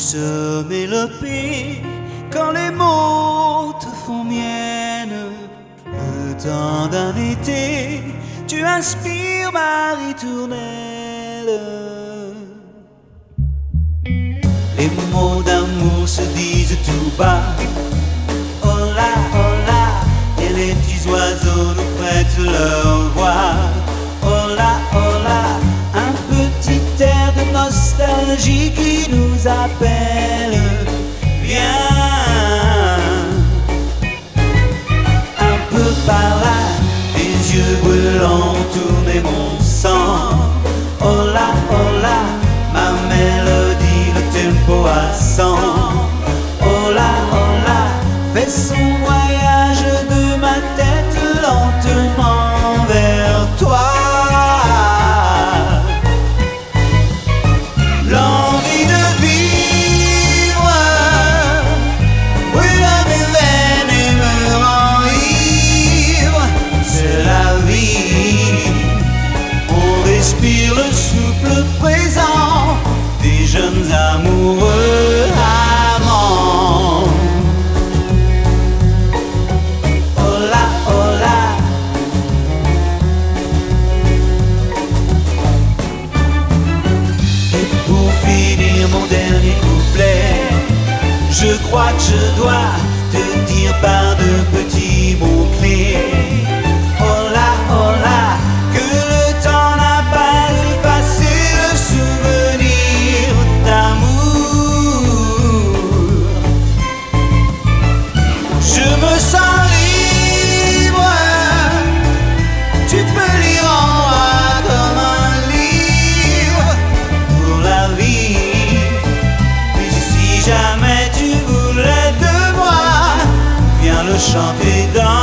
douce mélopée, quand les mots te font mienne, le temps d'un été, tu inspires ma ritournelle. Les mots d'amour se disent tout bas. Hola, hola, et les petits oiseaux nous prêtent leur nostalgie qui nous appelle. Viens, un peu par là, tes yeux brûlants tourner mon sang. Hola, hola, ma mélodie, le tempo à 100. Hola, hola, fait son jeunes amoureux amants. Hola, hola. Et pour finir mon dernier couplet, je crois que je dois te dire par de petits mots-clés. Hola, chanter dans